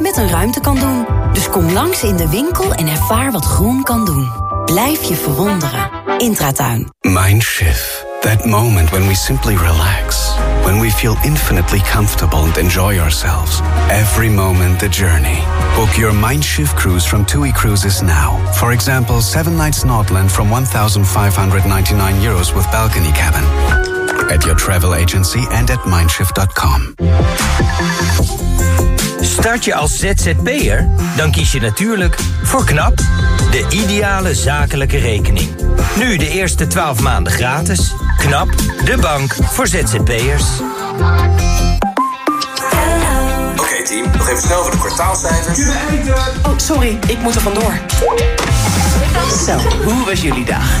met een ruimte kan doen. Dus kom langs in de winkel en ervaar wat groen kan doen. Blijf je verwonderen. Intratuin. Mindshift. That moment when we simply relax. When we feel infinitely comfortable and enjoy ourselves. Every moment the journey. Book your Mindshift cruise from TUI Cruises now. For example, 7 nights Nordland from 1,599 euros with balcony cabin. At your travel agency and at mindshift.com. Start je als ZZP'er? Dan kies je natuurlijk voor KNAP, de ideale zakelijke rekening. Nu de eerste 12 maanden gratis. KNAP, de bank voor ZZP'ers. Oké team, nog even snel voor de kwartaalcijfers. Oh, sorry, ik moet er vandoor. Zo, hoe was jullie dag?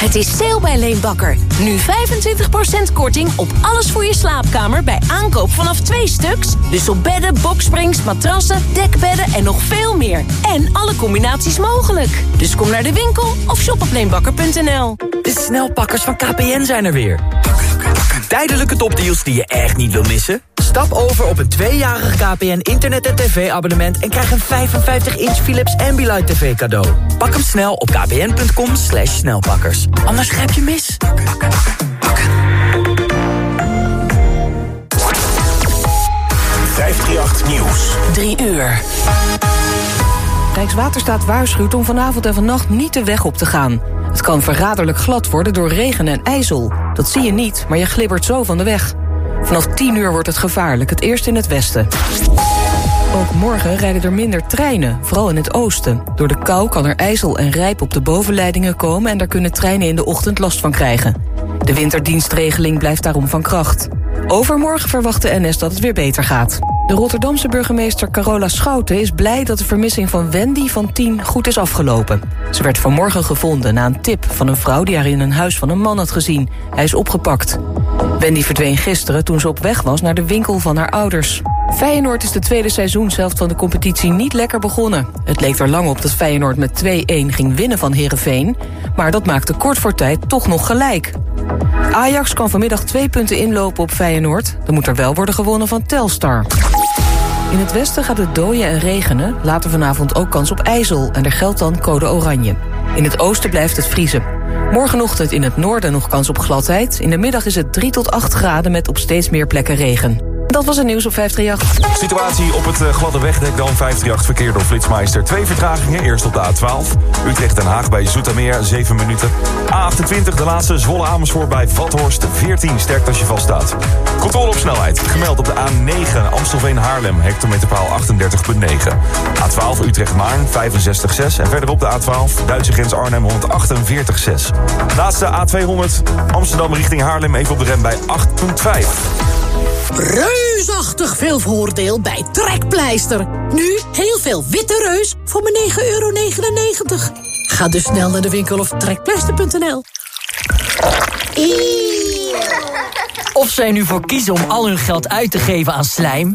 Het is sale bij Leenbakker. Nu 25% korting op alles voor je slaapkamer bij aankoop vanaf twee stuks. Dus op bedden, boksprings, matrassen, dekbedden en nog veel meer. En alle combinaties mogelijk. Dus kom naar de winkel of shop op leenbakker.nl. De snelpakkers van KPN zijn er weer. Tijdelijke topdeals die je echt niet wil missen? Stap over op een tweejarig KPN internet- en tv-abonnement... en krijg een 55-inch Philips Ambilight TV cadeau. Pak hem snel op kpn.com slash snelpakkers. Anders grijp je mis. 538 Nieuws. 3 uur. Rijkswaterstaat waarschuwt om vanavond en vannacht niet de weg op te gaan. Het kan verraderlijk glad worden door regen en ijzel. Dat zie je niet, maar je glibbert zo van de weg. Vanaf 10 uur wordt het gevaarlijk, het eerst in het westen. Ook morgen rijden er minder treinen, vooral in het oosten. Door de kou kan er ijzel en rijp op de bovenleidingen komen... en daar kunnen treinen in de ochtend last van krijgen. De winterdienstregeling blijft daarom van kracht. Overmorgen verwacht de NS dat het weer beter gaat. De Rotterdamse burgemeester Carola Schouten is blij dat de vermissing van Wendy van 10 goed is afgelopen. Ze werd vanmorgen gevonden na een tip van een vrouw die haar in een huis van een man had gezien. Hij is opgepakt. Wendy verdween gisteren toen ze op weg was naar de winkel van haar ouders. Feyenoord is de tweede seizoenshelft van de competitie niet lekker begonnen. Het leek er lang op dat Feyenoord met 2-1 ging winnen van Herenveen, maar dat maakte kort voor tijd toch nog gelijk. Ajax kan vanmiddag twee punten inlopen op Feyenoord. Dan moet er wel worden gewonnen van Telstar. In het westen gaat het dooien en regenen. Later vanavond ook kans op ijzel en er geldt dan code oranje. In het oosten blijft het vriezen. Morgenochtend in het noorden nog kans op gladheid. In de middag is het 3 tot 8 graden met op steeds meer plekken regen. Dat was het nieuws op 538. Situatie op het eh, gladde wegdek dan 538 verkeer door Flitsmeister. Twee vertragingen, eerst op de A12. Utrecht-Den Haag bij Zoetermeer, 7 minuten. A28, de laatste, Zwolle Amersfoort bij Vathorst, 14. Sterkt als je vaststaat. Controle op snelheid, gemeld op de A9 Amstelveen-Haarlem, hectometerpaal 38.9. A12 Utrecht-Maarn, 65.6. En verderop de A12, Duitse grens Arnhem, 148.6. Laatste A200, Amsterdam richting Haarlem, even op de rem bij 8.5. Reusachtig veel voordeel bij Trekpleister. Nu heel veel witte reus voor maar 9,99 euro. Ga dus snel naar de winkel of trekpleister.nl. Of zij nu voor kiezen om al hun geld uit te geven aan slijm...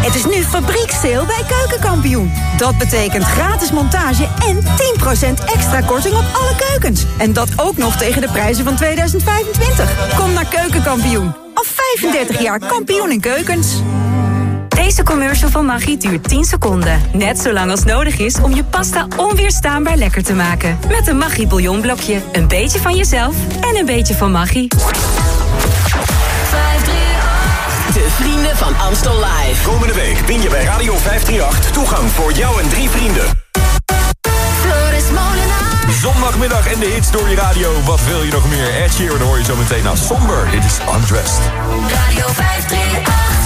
Het is nu fabrieksteel bij Keukenkampioen. Dat betekent gratis montage en 10% extra korting op alle keukens. En dat ook nog tegen de prijzen van 2025. Kom naar Keukenkampioen. Al 35 jaar kampioen in keukens. Deze commercial van Maggi duurt 10 seconden. Net zo lang als nodig is om je pasta onweerstaanbaar lekker te maken. Met een Maggi bouillonblokje. Een beetje van jezelf en een beetje van Maggi. De vrienden van Amstel Live. Komende week win je bij Radio 538 toegang voor jou en drie vrienden. Zondagmiddag en de hits door je radio. Wat wil je nog meer? Ed Sheeran hoor je zo meteen naar Somber. Dit is Undressed. Radio 538.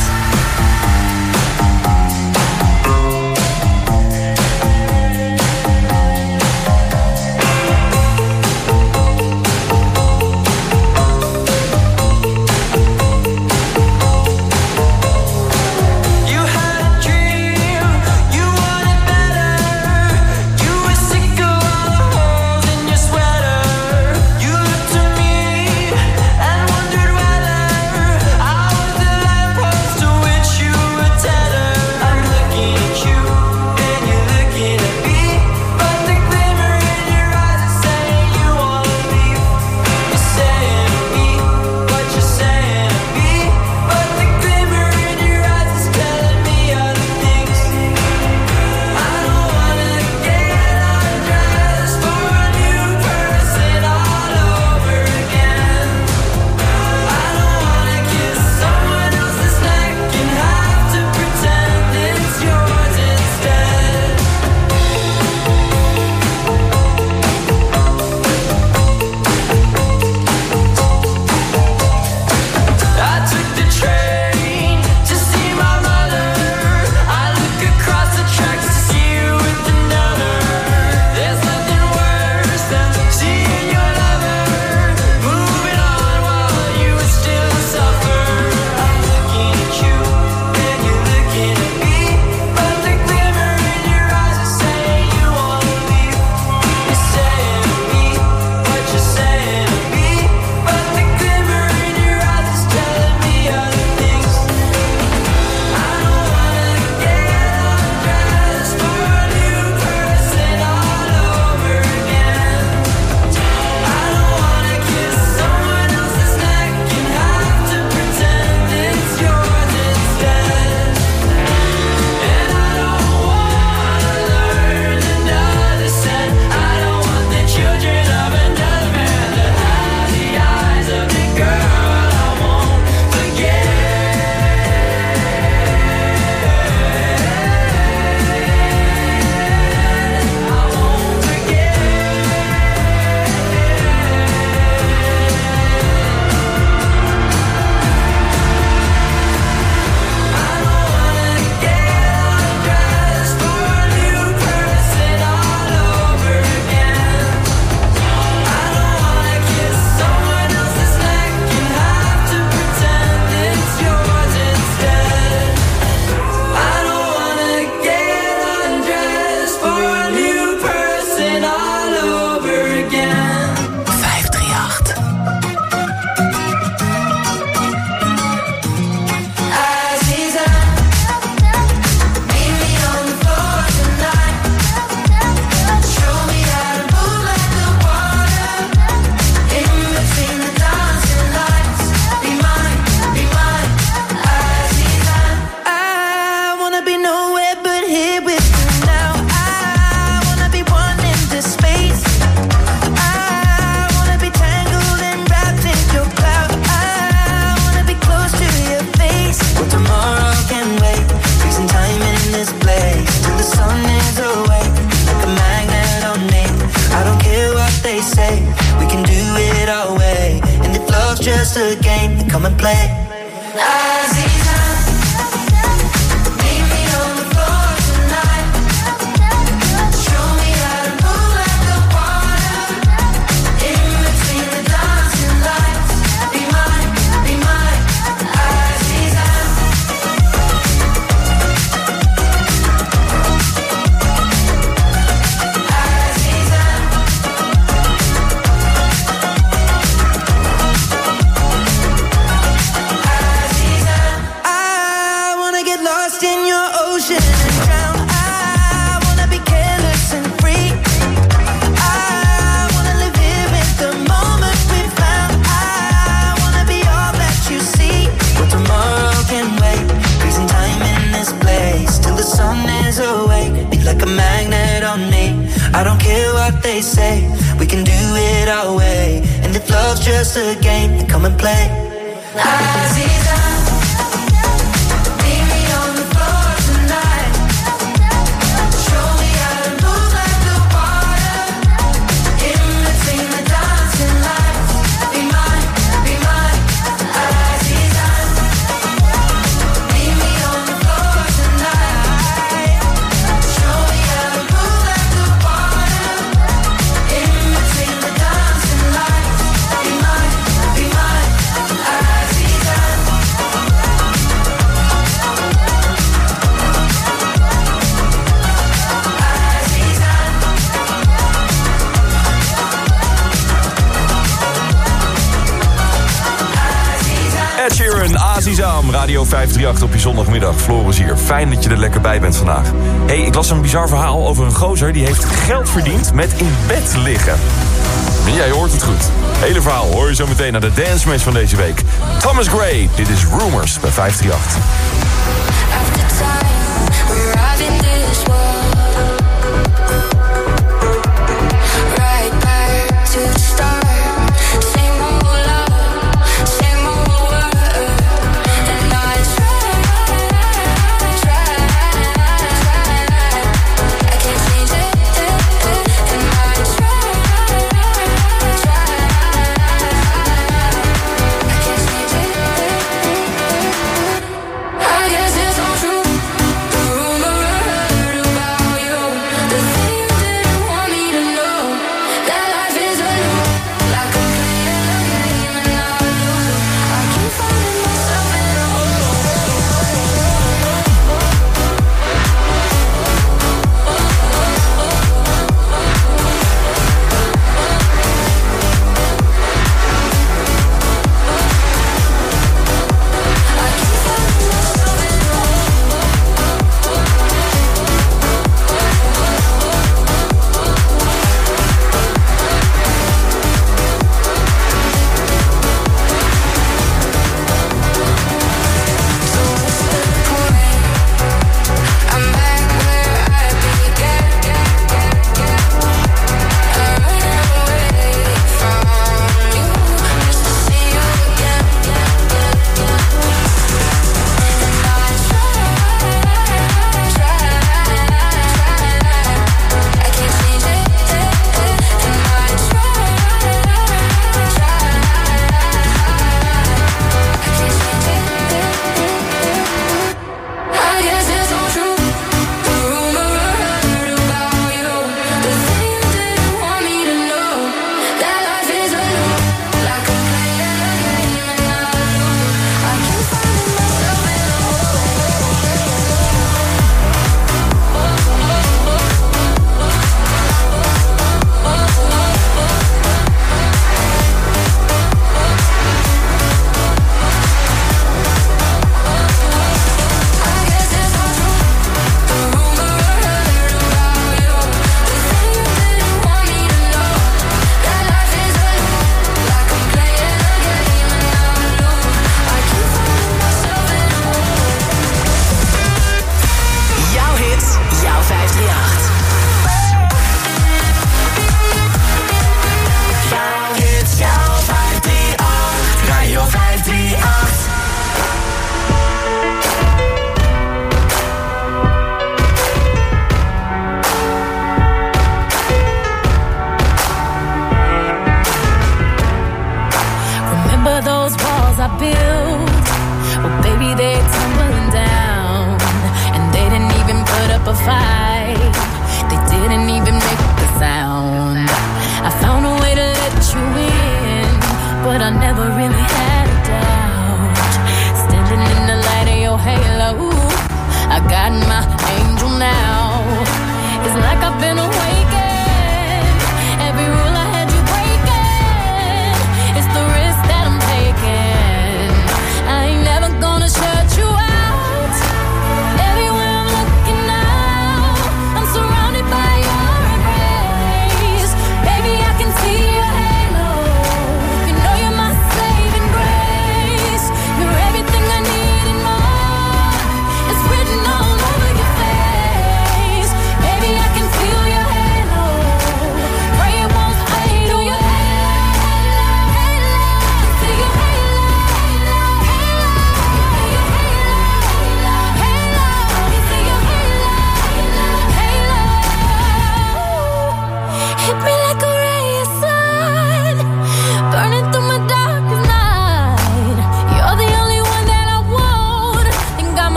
zondagmiddag. Floris hier. Fijn dat je er lekker bij bent vandaag. hey, ik las een bizar verhaal over een gozer... die heeft geld verdiend met in bed liggen. Jij hoort het goed. Hele verhaal hoor je zo meteen naar de dance match van deze week. Thomas Gray, dit is Rumors bij 538.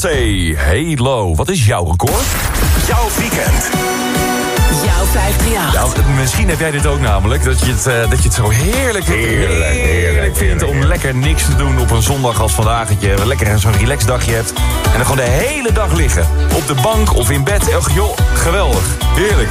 Beyoncé, Halo. Wat is jouw record? Jouw weekend. Jouw 538. Nou, misschien heb jij dit ook namelijk. Dat je het, eh, dat je het zo heerlijk, heerlijk, heerlijk vindt om lekker niks te doen op een zondag als vandaag. Dat je lekker zo'n relaxed dagje hebt. En dan gewoon de hele dag liggen. Op de bank of in bed. Och joh, geweldig. Heerlijk.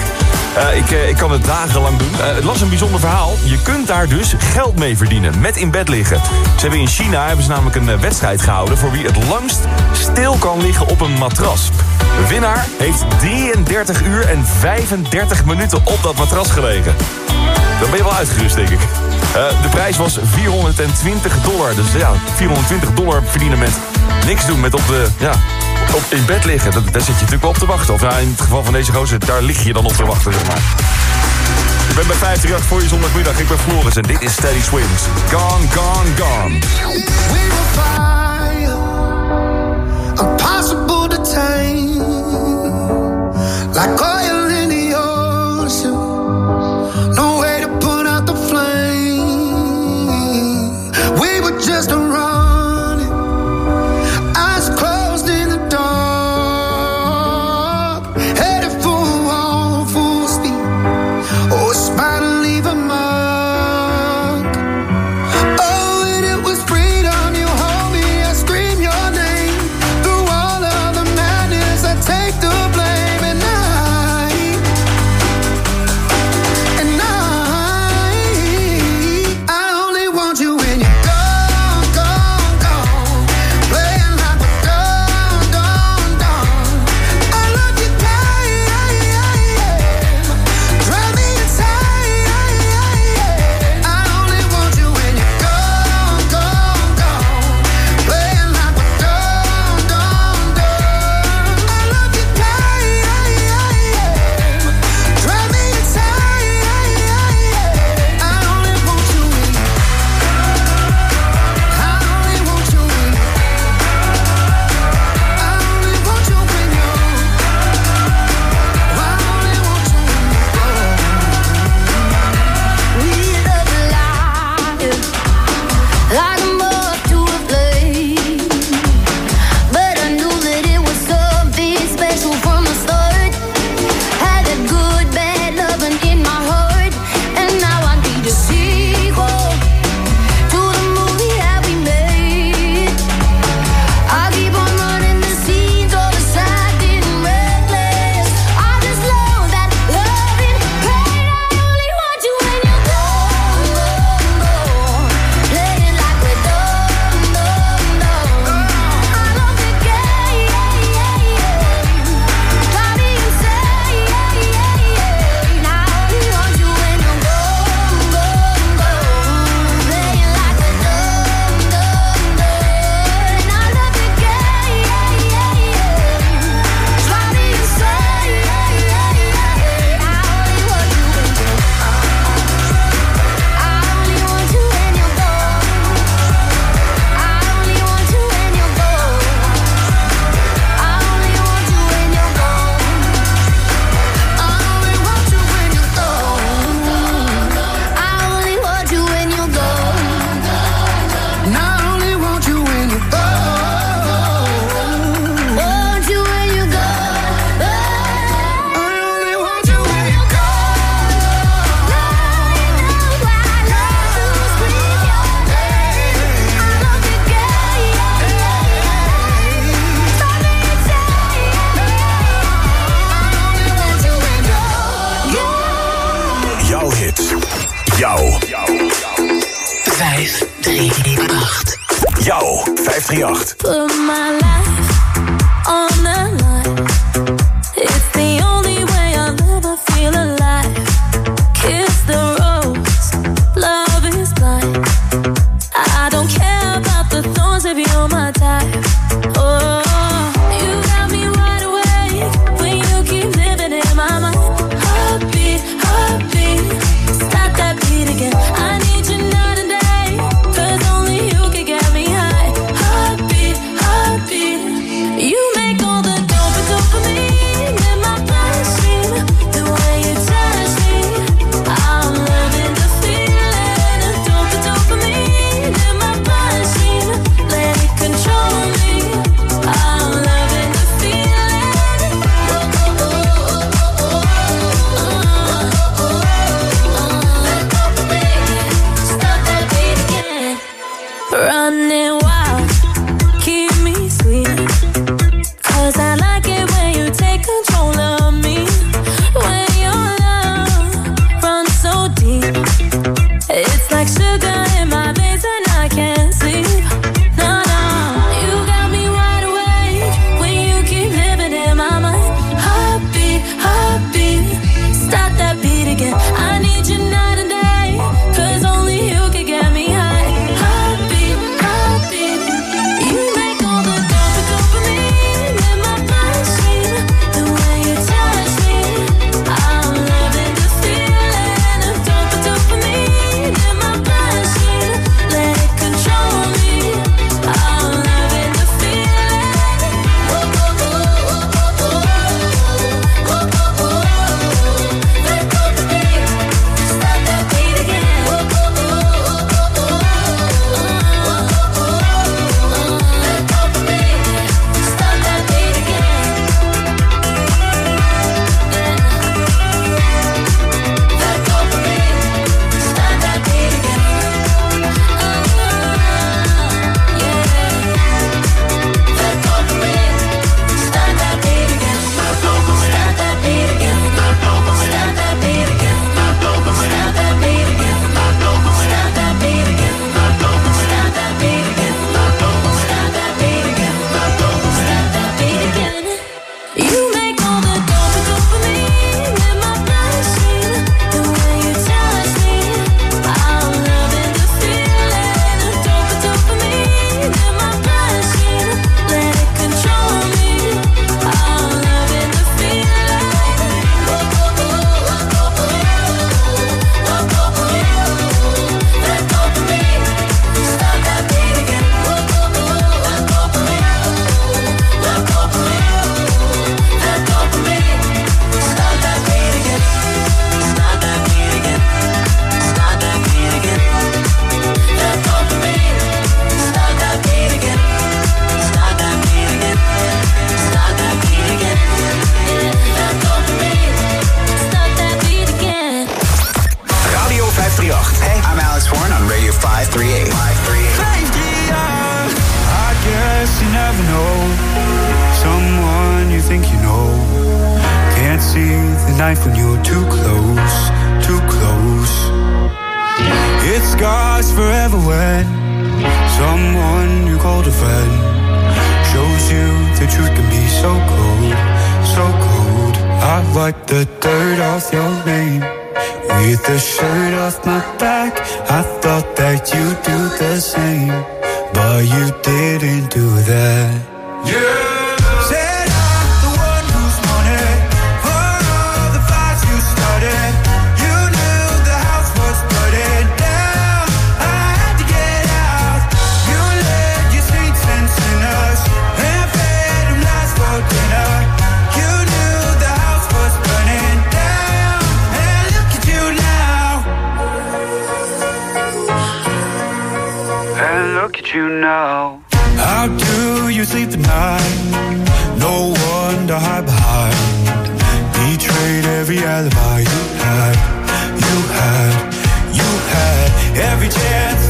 Eh, ik, eh, ik kan het dagenlang doen. Eh, het las een bijzonder verhaal. Je kunt daar dus geld mee verdienen. Met in bed liggen. Ze hebben in China hebben ze namelijk een wedstrijd gehouden... voor wie het langst stil kan liggen op een matras. De winnaar heeft 33 uur en 35 minuten op dat matras gelegen. Dan ben je wel uitgerust, denk ik. De prijs was 420 dollar. Dus ja, 420 dollar verdienen met niks doen. Met op de, ja, op, in bed liggen. Dat, daar zit je natuurlijk wel op te wachten. Of nou, in het geval van deze gozer, daar lig je dan op te wachten, zeg maar. Ik ben bij 538 voor je zondagmiddag. Ik ben Floris en dit is Steady Swims. Gone, gone, gone. We were fire, impossible to tame, like 538. 538. I guess you never know someone you think you know. Can't see the knife when you're too close, too close. It scars forever when someone you called a friend shows you the truth can be so cold, so cold. I wipe the dirt off your name with the shirt off my back. I thought that you'd do the same, but you didn't do that. Yeah. You now. How do you sleep at night? No one to hide behind. Betrayed every alibi you had, you had, you had every chance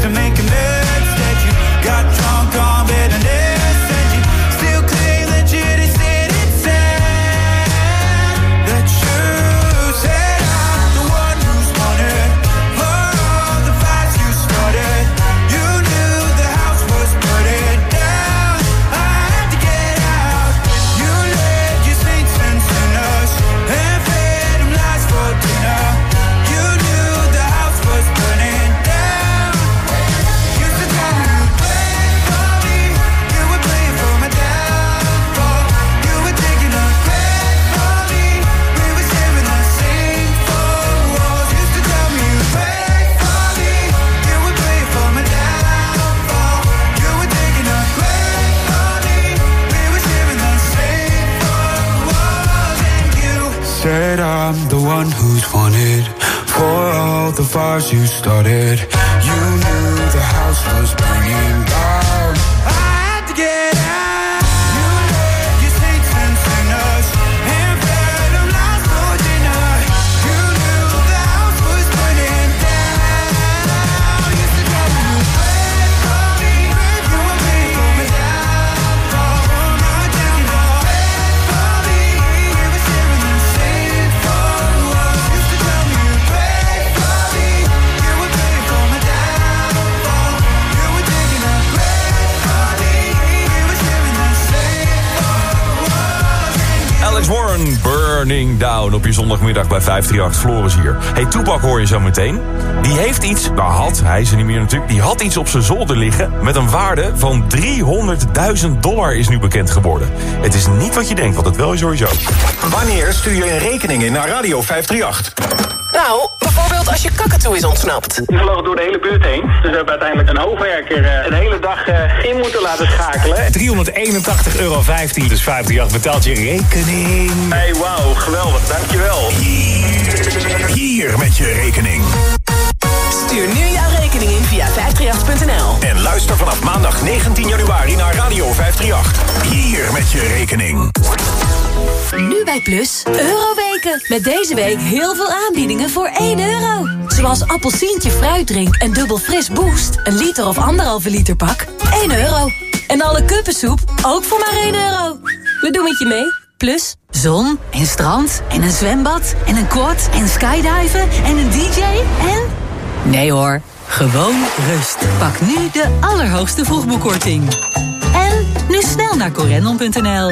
wanted for all the fires you started. Burning Down op je zondagmiddag bij 538 Floris hier. Hey, Toepak hoor je zo meteen. Die heeft iets, nou had, hij is er niet meer natuurlijk... die had iets op zijn zolder liggen met een waarde van 300.000 dollar is nu bekend geworden. Het is niet wat je denkt, want het wel is sowieso. Wanneer stuur je een rekening in naar Radio 538? Nou, als je kakatoe is ontsnapt. Die vloog door de hele buurt heen. Dus we hebben uiteindelijk een hoofdwerker eh, een hele dag eh, in moeten laten schakelen. 381,15 euro. Dus 538 betaalt je rekening. Hey, wauw, geweldig, dankjewel. Hier, hier met je rekening. Stuur nu jouw rekening in via 538.nl. En luister vanaf maandag 19 januari naar Radio 538. Hier met je rekening. Nu bij Plus, Euroweken. Met deze week heel veel aanbiedingen voor 1 euro. Zoals appelsientje fruitdrink en dubbel fris boost. Een liter of anderhalve liter pak, 1 euro. En alle kuppensoep, ook voor maar 1 euro. We doen het je mee, Plus. Zon en strand en een zwembad en een quad en skydiven en een dj en... Nee hoor, gewoon rust. Pak nu de allerhoogste vroegboekkorting. En nu snel naar corendon.nl.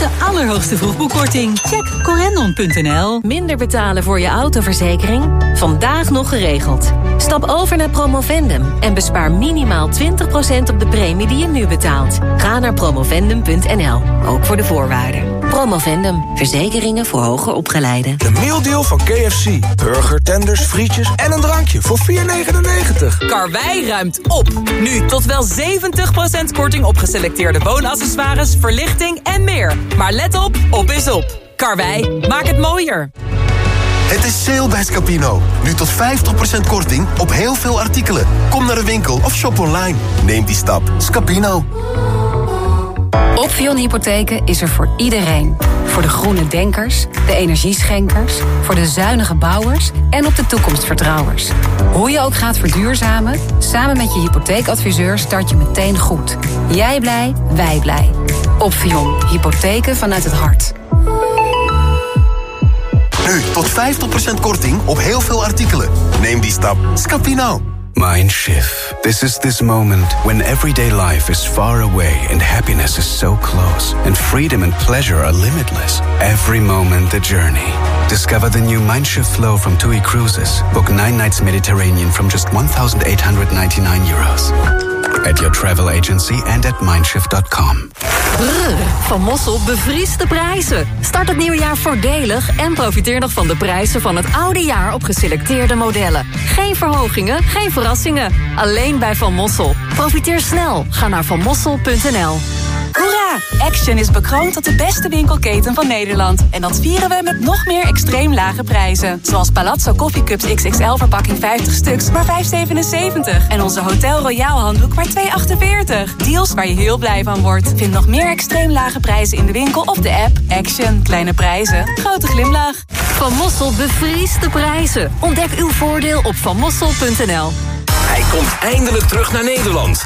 de allerhoogste vroegboekkorting. Check corendon.nl. Minder betalen voor je autoverzekering? Vandaag nog geregeld. Stap over naar Promovendum en bespaar minimaal 20% op de premie die je nu betaalt. Ga naar promovendum.nl, ook voor de voorwaarden. Promovendum, verzekeringen voor hoger opgeleiden. De mealdeal van KFC. Burger, tenders, frietjes en een drankje voor 4,99. Karwei ruimt op. Nu tot wel 70% korting op geselecteerde woonaccessoires, verlichting en meer. Maar let op, op is op. Karwei, maak het mooier. Het is sale bij Scapino. Nu tot 50% korting op heel veel artikelen. Kom naar de winkel of shop online. Neem die stap. Scapino. Opvion Hypotheken is er voor iedereen. Voor de groene denkers, de energieschenkers, voor de zuinige bouwers en op de toekomstvertrouwers. Hoe je ook gaat verduurzamen, samen met je hypotheekadviseur start je meteen goed. Jij blij, wij blij. Opvion Hypotheken vanuit het hart. Nu tot 50% korting op heel veel artikelen. Neem die stap. Scapino. Mindshift. This is this moment when everyday life is far away and happiness is so close, and freedom and pleasure are limitless. Every moment the journey. Discover the new Mindshift flow from TUI Cruises. Book nine nights Mediterranean from just 1,899 euros. At your travel agency and at mindshift.com. Van Mossel bevriest de prijzen. Start het nieuwe jaar voordelig en profiteer nog van de prijzen van het oude jaar op geselecteerde modellen. Geen verhogingen, geen verrassingen. Alleen bij Van Mossel. Profiteer snel. Ga naar vanmossel.nl. Hoera! Action is bekroond tot de beste winkelketen van Nederland. En dat vieren we met nog meer extreem lage prijzen. Zoals Palazzo Coffee Cups XXL verpakking 50 stuks, maar 5,77. En onze Hotel Royal handdoek maar 2,48. Deals waar je heel blij van wordt. Vind nog meer extreem lage prijzen in de winkel of de app. Action. Kleine prijzen. Grote glimlach. Van Mossel bevriest de prijzen. Ontdek uw voordeel op vanmossel.nl. Hij komt eindelijk terug naar Nederland.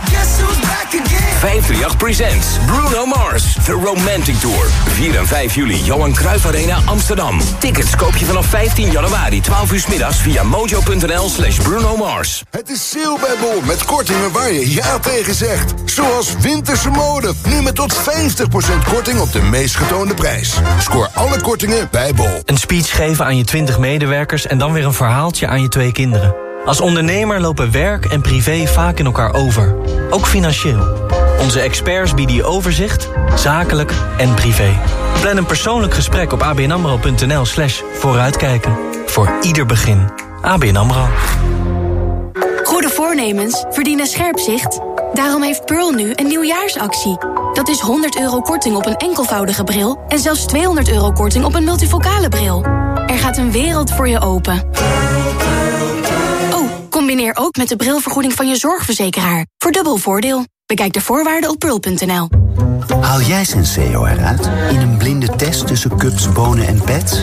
538 Presents Bruno Mars, The Romantic Tour. 4 en 5 juli, Johan Cruijff Arena, Amsterdam. Tickets koop je vanaf 15 januari, 12 uur s middags via mojo.nl slash Bruno Mars. Het is sale bij Bol met kortingen waar je ja tegen zegt. Zoals winterse mode, nu met tot 50% korting op de meest getoonde prijs. Scoor alle kortingen bij Bol. Een speech geven aan je 20 medewerkers en dan weer een verhaaltje aan je twee kinderen. Als ondernemer lopen werk en privé vaak in elkaar over. Ook financieel. Onze experts bieden je overzicht, zakelijk en privé. Plan een persoonlijk gesprek op abnamro.nl slash vooruitkijken. Voor ieder begin. ABN AMRO. Goede voornemens verdienen scherp zicht. Daarom heeft Pearl nu een nieuwjaarsactie. Dat is 100 euro korting op een enkelvoudige bril... en zelfs 200 euro korting op een multifocale bril. Er gaat een wereld voor je open. Combineer ook met de brilvergoeding van je zorgverzekeraar. Voor dubbel voordeel. Bekijk de voorwaarden op pearl.nl. Haal jij Senseo eruit in een blinde test tussen cups, bonen en pets?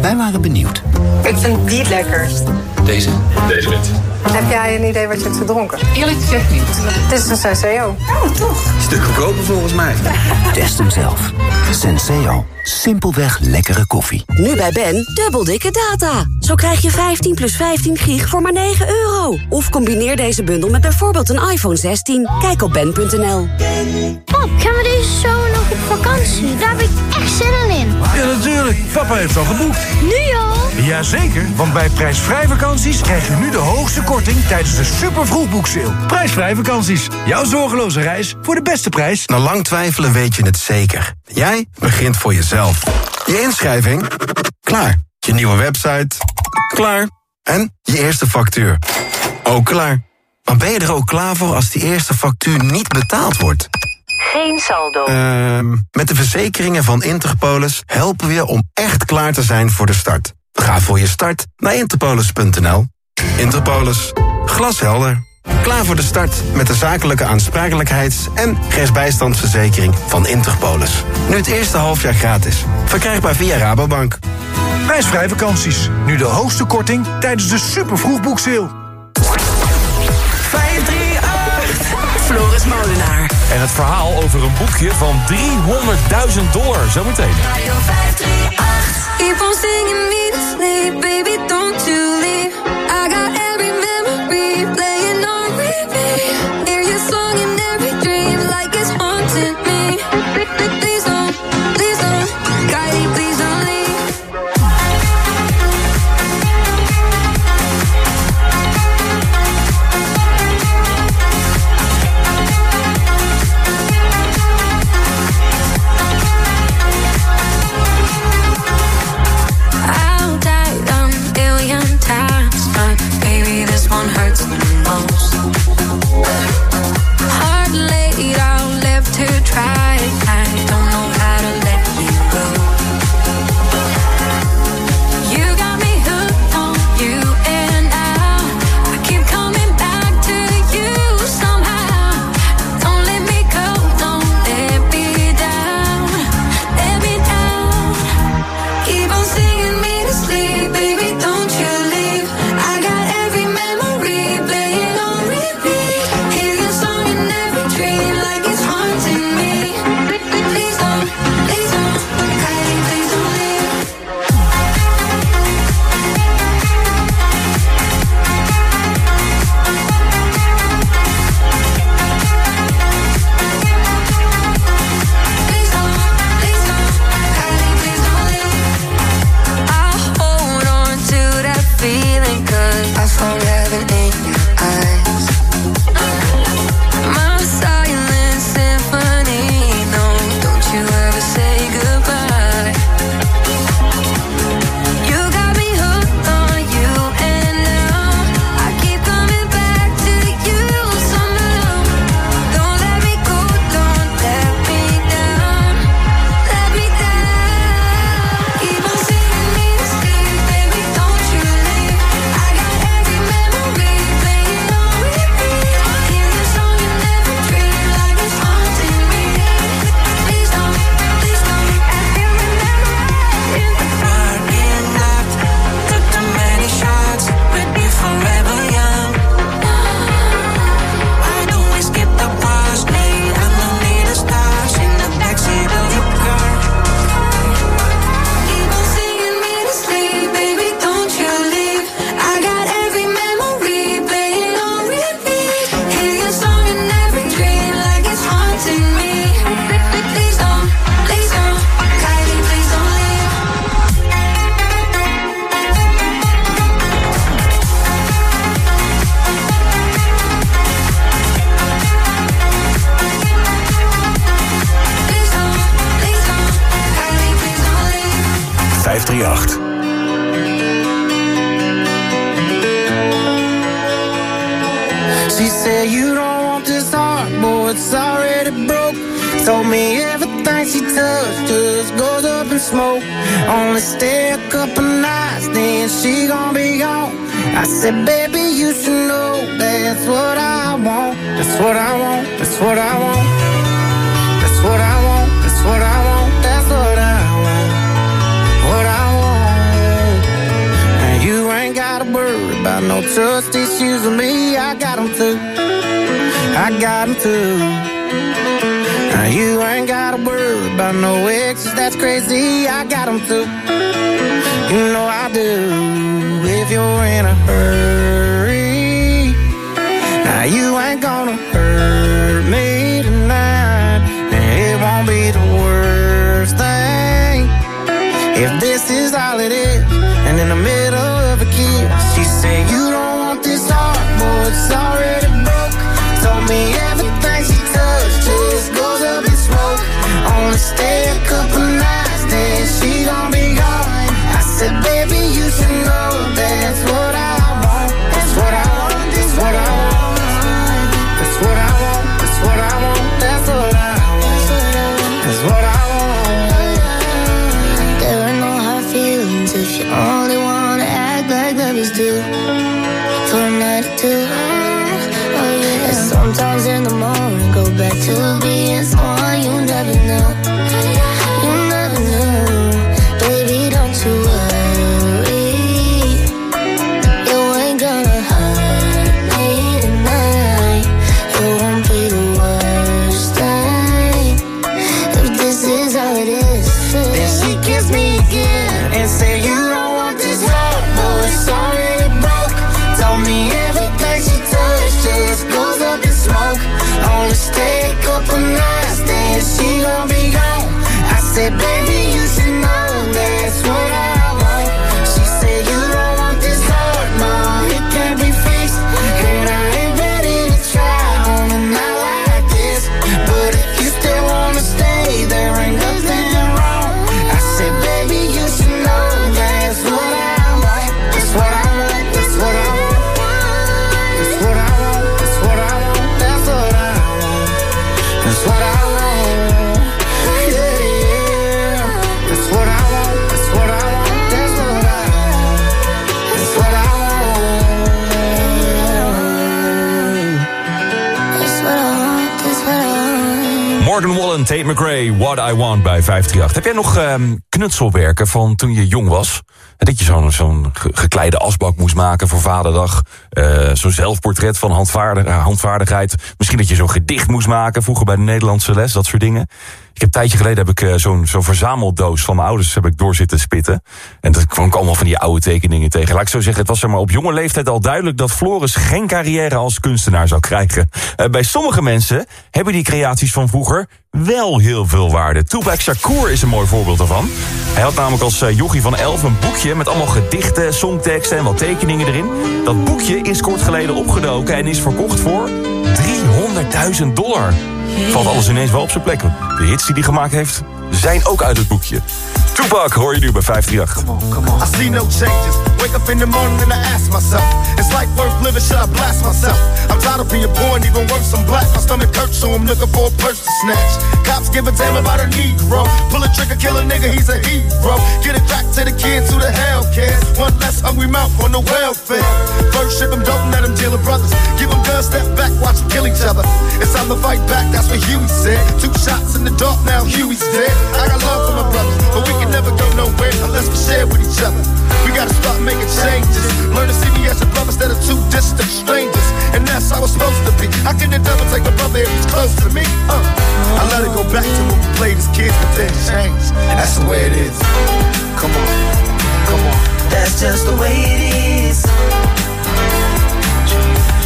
Wij waren benieuwd. Ik vind die het lekkerst. Deze? Deze wit. Heb jij een idee wat je hebt gedronken? Eerlijk gezegd niet. Het is een Senseo. Oh, toch? Stuk goedkoper volgens mij. Test hem zelf. Senseo. Simpelweg lekkere koffie. Nu bij Ben, dubbel dikke data. Zo krijg je 15 plus 15 gig voor maar 9 euro. Of combineer deze bundel met bijvoorbeeld een iPhone 16. Kijk op ben.nl. Pap, gaan we deze zomer nog op vakantie? Daar heb ik echt zin in. Ja, natuurlijk. Papa heeft al geboekt. Nu al? Jazeker, want bij prijsvrij vakanties krijg je nu de hoogste korting tijdens de super vroegboekseil. Prijsvrij vakanties. Jouw zorgeloze reis voor de beste prijs. Na lang twijfelen weet je het zeker. Jij begint voor jezelf. Je inschrijving? Klaar. Je nieuwe website? Klaar. En je eerste factuur? Ook klaar. Maar ben je er ook klaar voor als die eerste factuur niet betaald wordt? Geen saldo. Ehm, met de verzekeringen van Interpolis helpen we je om echt klaar te zijn voor de start. Ga voor je start naar interpolis.nl. Interpolis. Glashelder. Klaar voor de start met de zakelijke aansprakelijkheids- en rechtsbijstandsverzekering van Interpolis. Nu het eerste halfjaar gratis. Verkrijgbaar via Rabobank. Prijsvrij vakanties. Nu de hoogste korting tijdens de super vroegboekseil. 538. Floris Molenaar. En het verhaal over een boekje van 300.000 dollar. Zometeen. Radio 538. Keep on singing me to sleep, baby, don't you leave. Morgan Wallen, Tate McRae, What I Want bij 538. Heb jij nog ehm, knutselwerken van toen je jong was? Dat je zo'n zo'n ge- gekleide asbak moest maken voor vaderdag. Eh, zo'n zelfportret van handvaardig, handvaardigheid. Misschien dat je zo'n gedicht moest maken vroeger bij de Nederlandse les. Dat soort dingen. Ik heb een tijdje geleden heb ik eh, zo'n zo'n verzameldoos van mijn ouders heb ik door zitten spitten. En dat kwam ik allemaal van die oude tekeningen tegen. Laat ik zo zeggen, het was er maar op jonge leeftijd al duidelijk dat Floris geen carrière als kunstenaar zou krijgen. Eh, bij sommige mensen hebben die creaties van vroeger wel heel veel waarde. Tupac Shakur is een mooi voorbeeld daarvan. Hij had namelijk als eh, jochie van 11 een boekje met allemaal gedichten, songteksten en wat tekeningen erin. Dat boekje is kort geleden opgedoken en is verkocht voor 300.000 dollar. Valt alles ineens wel op zijn plek. De hits die hij gemaakt heeft, zijn ook uit het boekje. Tupac hoor je nu bij 538. I see no changes. Wake up in the morning and I ask myself, living? Should I blast myself? I'm tired of being even worse, I'm. My stomach hurts, so I'm looking for a purse to snatch. Cops give a damn about a Negro. Pull a trigger, kill a nigga, he's a hero. Get it back to the kids who the hell. One mouth on welfare. First brothers. Give them guns, step back, watch kill each other. It's time to fight back, that's what Huey said. Two shots in the dark, now Huey's dead. I got love for my brothers, but we can never go nowhere unless we share with each other. We gotta start making changes. Learn to see me as a brother instead of two distant strangers. And that's how it's supposed to be. How can devil take a brother if he's close to me? Uh, I let it go back to when we played as kids, but then changed. And that's the way it is. Come on, come on. That's just the way it is.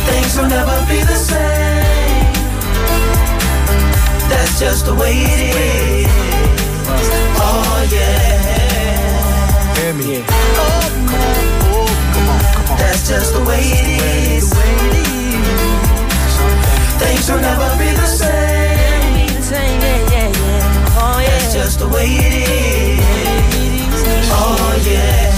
Things will never be the same. That's just the way it is. Oh yeah. Hear me. Oh, come on. come on, come on. That's just the way it is. Things will never be the same. Yeah, yeah, yeah. Yeah. That's just the way it is. Oh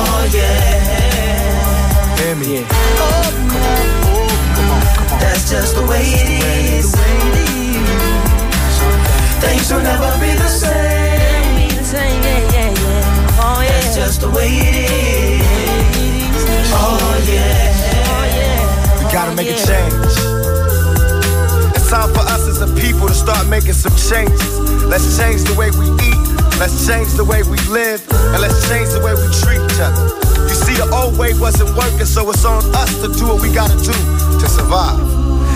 Oh yeah. Hear me. Oh, come on, oh, come on, come on. That's just the way it is. Things will never be the same. Oh, yeah. That's just the way it is. Oh yeah. We gotta make a change. It's time for us as a people to start making some changes. Let's change the way we eat. Let's change the way we live. And let's change the way we treat each other. You see, the old way wasn't working, so it's on us to do what we gotta do to survive.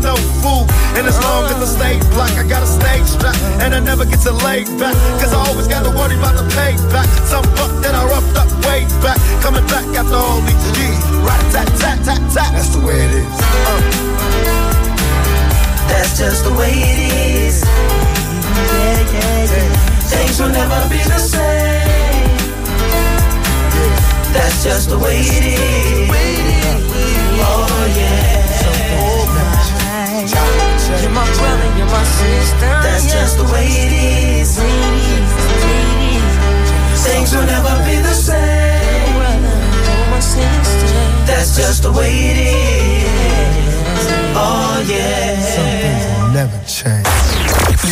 no fool. And as long as I stay black, I got a stage strap. And I never get to lay back. Cause I always gotta worry about the payback. Some buck that I roughed up way back. Coming back after all these years. Right, tat, tat, tat, tat. That's the way it is. Uh. That's just the way it is. Things will never be the same. That's just the way it is. Oh yeah. You're my brother, you're my sister. That's yeah. just the way it is. Ladies, ladies. Things will never be the same. Brother, my sister. That's just the way it is. Oh yeah. Never change.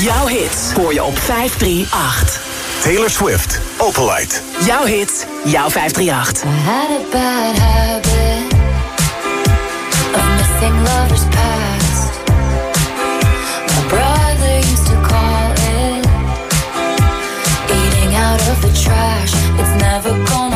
Jouw hits hoor je op 538. Taylor Swift, Opalite. Jouw hits, jouw 538. I had a bad habit of missing lovers the trash. It's never gonna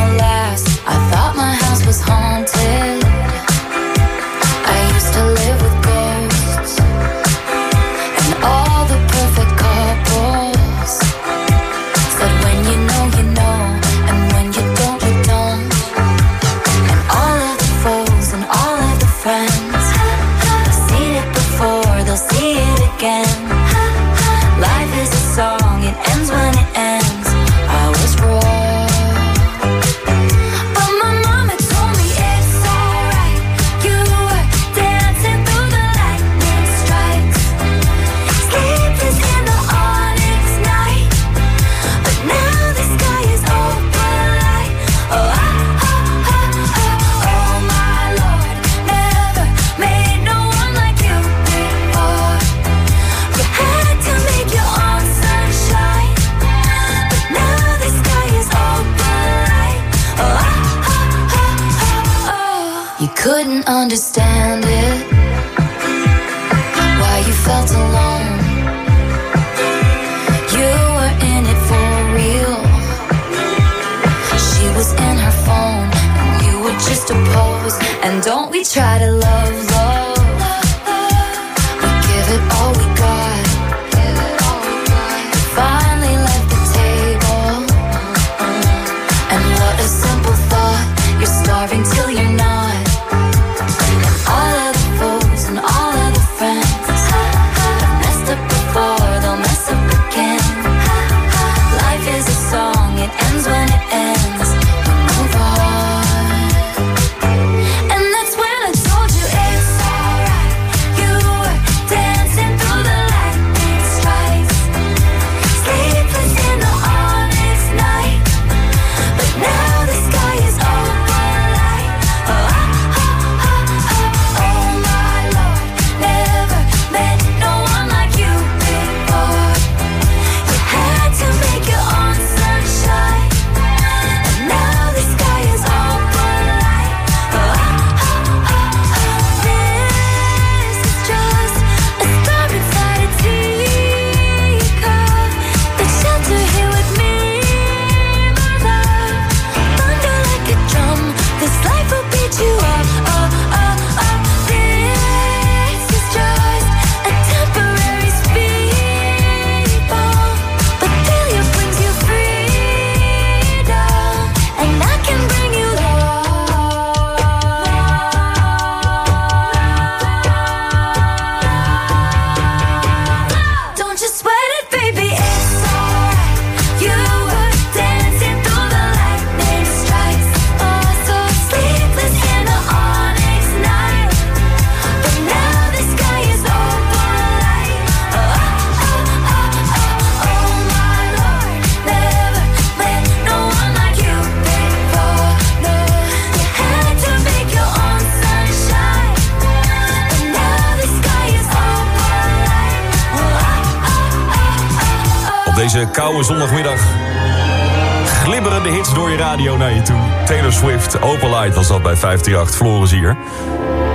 538, Floris hier.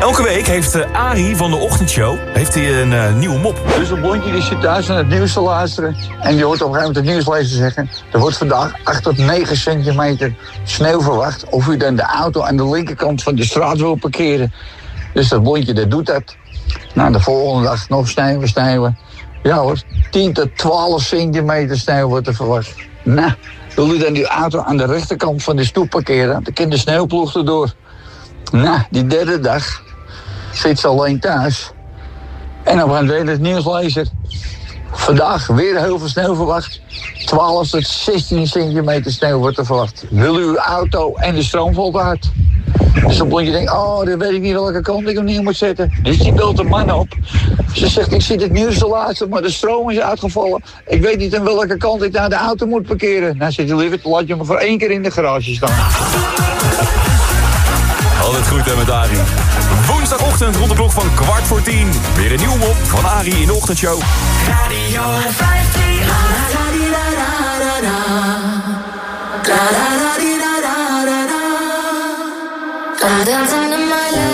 Elke week heeft uh, Arie van de ochtendshow heeft hij een uh, nieuwe mop. Dus een blondje die zit thuis naar het nieuws te luisteren. En die hoort op een gegeven moment het nieuwslezer zeggen... er wordt vandaag 8 tot 9 centimeter sneeuw verwacht... of u dan de auto aan de linkerkant van de straat wil parkeren. Dus dat blondje dat doet dat. Nou, de volgende dag nog sneeuwen, sneeuwen. Ja hoor, 10 tot 12 centimeter sneeuw wordt er verwacht. Nou, wil u dan die auto aan de rechterkant van de stoep parkeren? Dan kan de sneeuwploeg erdoor. Nou, die derde dag zit ze alleen thuis. En op een gegeven het nieuwslezer. Vandaag weer heel veel sneeuw verwacht. 12 tot 16 centimeter sneeuw wordt er verwacht. Wil uw auto en de stroom valt? Dus dan blondje denkt, oh, dan weet ik niet welke kant ik hem neer moet zetten. Dus die belt een man op. Ze zegt, ik zit het nieuws te luisteren, maar de stroom is uitgevallen. Ik weet niet aan welke kant ik naar de auto moet parkeren. Nou zit je liever, laat je me voor één keer in de garage staan. Altijd goed hè met Arie. Woensdagochtend rond de klok van kwart voor tien. Weer een nieuwe mop van Arie in ochtendshow. Radio 538. I'm dancing in my leather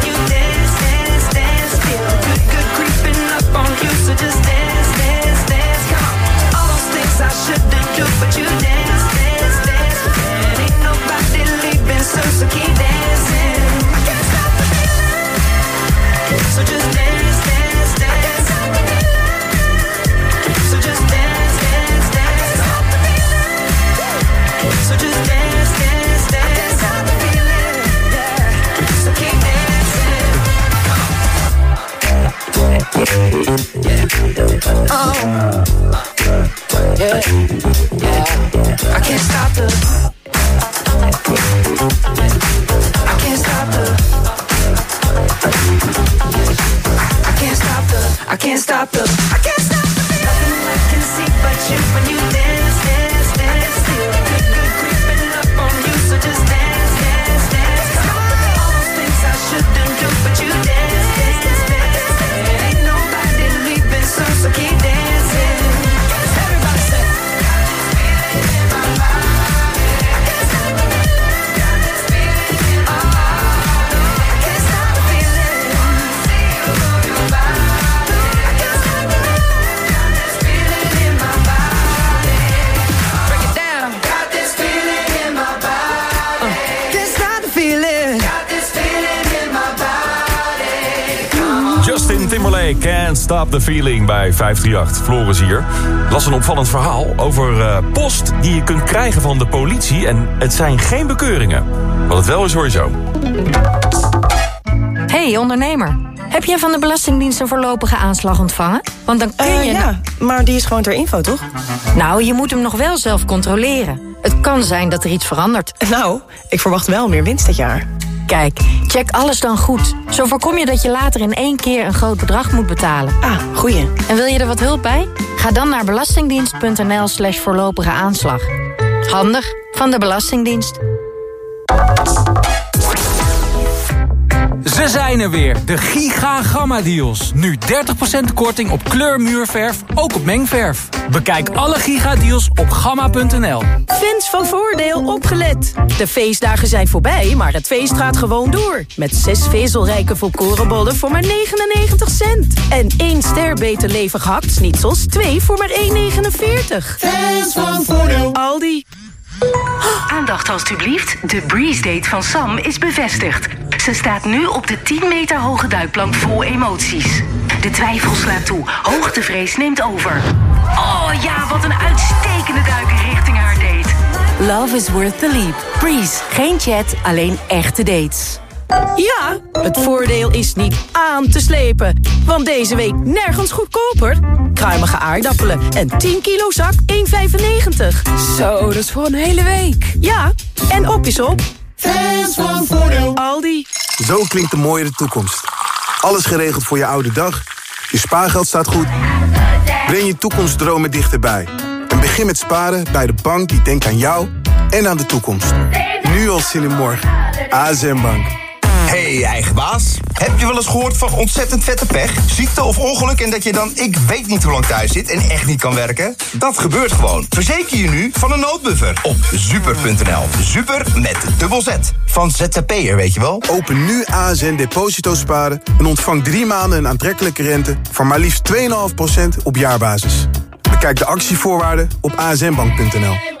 yeah. So keep dancing. Oh, yeah, yeah. I can't stop the. I can't stop the. I can't stop the. I can't stop the. Can't Stop the Feeling bij 538. Floris hier. Las een opvallend verhaal over eh, post die je kunt krijgen van de politie... en het zijn geen bekeuringen. Wat het wel is, hoor je zo. Hey ondernemer, heb jij van de Belastingdienst een voorlopige aanslag ontvangen? Want dan kun Eh, je... ja, maar die is gewoon ter info, toch? Nou, je moet hem nog wel zelf controleren. Het kan zijn dat er iets verandert. Nou, ik verwacht wel meer winst dit jaar. Kijk, check alles dan goed. Zo voorkom je dat je later in één keer een groot bedrag moet betalen. Ah, goeie. En wil je er wat hulp bij? Ga dan naar belastingdienst.nl slash voorlopige aanslag. Handig van de Belastingdienst. Ze zijn er weer, de Giga Gamma Deals. Nu 30% korting op kleurmuurverf, ook op mengverf. Bekijk alle Giga Deals op gamma.nl. Fans van Voordeel opgelet. De feestdagen zijn voorbij, maar het feest gaat gewoon door. Met zes vezelrijke volkorenbollen voor maar 99 cent. En één ster beter levig hakt zoals twee voor maar 1,49. Fans van Voordeel. Aldi. Aandacht alstublieft. De Breeze Date van Sam is bevestigd. Ze staat nu op de 10 meter hoge duikplank vol emoties. De twijfel slaat toe. Hoogtevrees neemt over. Oh ja, wat een uitstekende duik richting haar date. Love is worth the leap. Breeze. Geen chat, alleen echte dates. Ja, het voordeel is niet aan te slepen. Want deze week nergens goedkoper. Kruimige aardappelen en 10 kilo zak 1,95. Zo, dat is voor een hele week. Ja, en op is op. Fans van Voordeel. Aldi. Zo klinkt de mooiere toekomst. Alles geregeld voor je oude dag. Je spaargeld staat goed. Breng je toekomstdromen dichterbij. En begin met sparen bij de bank die denkt aan jou en aan de toekomst. Nu al zin in morgen. ASM Bank. Hey, eigen baas. Heb je wel eens gehoord van ontzettend vette pech? Ziekte of ongeluk en dat je dan ik weet niet hoe lang thuis zit en echt niet kan werken? Dat gebeurt gewoon. Verzeker je nu van een noodbuffer op super.nl. Super met dubbel Z. Van ZZP'er, weet je wel? Open nu ASN Deposito Sparen en ontvang drie maanden een aantrekkelijke rente... van maar liefst 2,5% op jaarbasis. Bekijk de actievoorwaarden op asnbank.nl.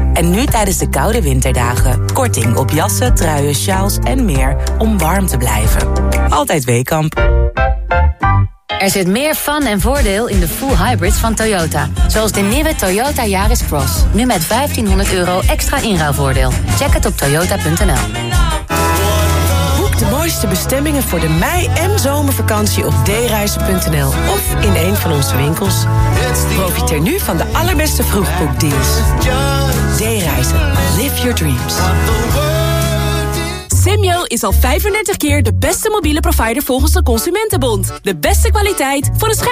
En nu tijdens de koude winterdagen. Korting op jassen, truien, sjaals en meer om warm te blijven. Altijd Weekamp. Er zit meer fun en voordeel in de full hybrids van Toyota. Zoals de nieuwe Toyota Yaris Cross. Nu met 1500 euro extra inruilvoordeel. Check het op toyota.nl. Boek de mooiste bestemmingen voor de mei- en zomervakantie op dereizen.nl of in een van onze winkels. Profiteer nu van de allerbeste vroegboekdeals. Live your dreams. Simyo is al 35 keer de beste mobiele provider volgens de Consumentenbond. De beste kwaliteit voor een scherpe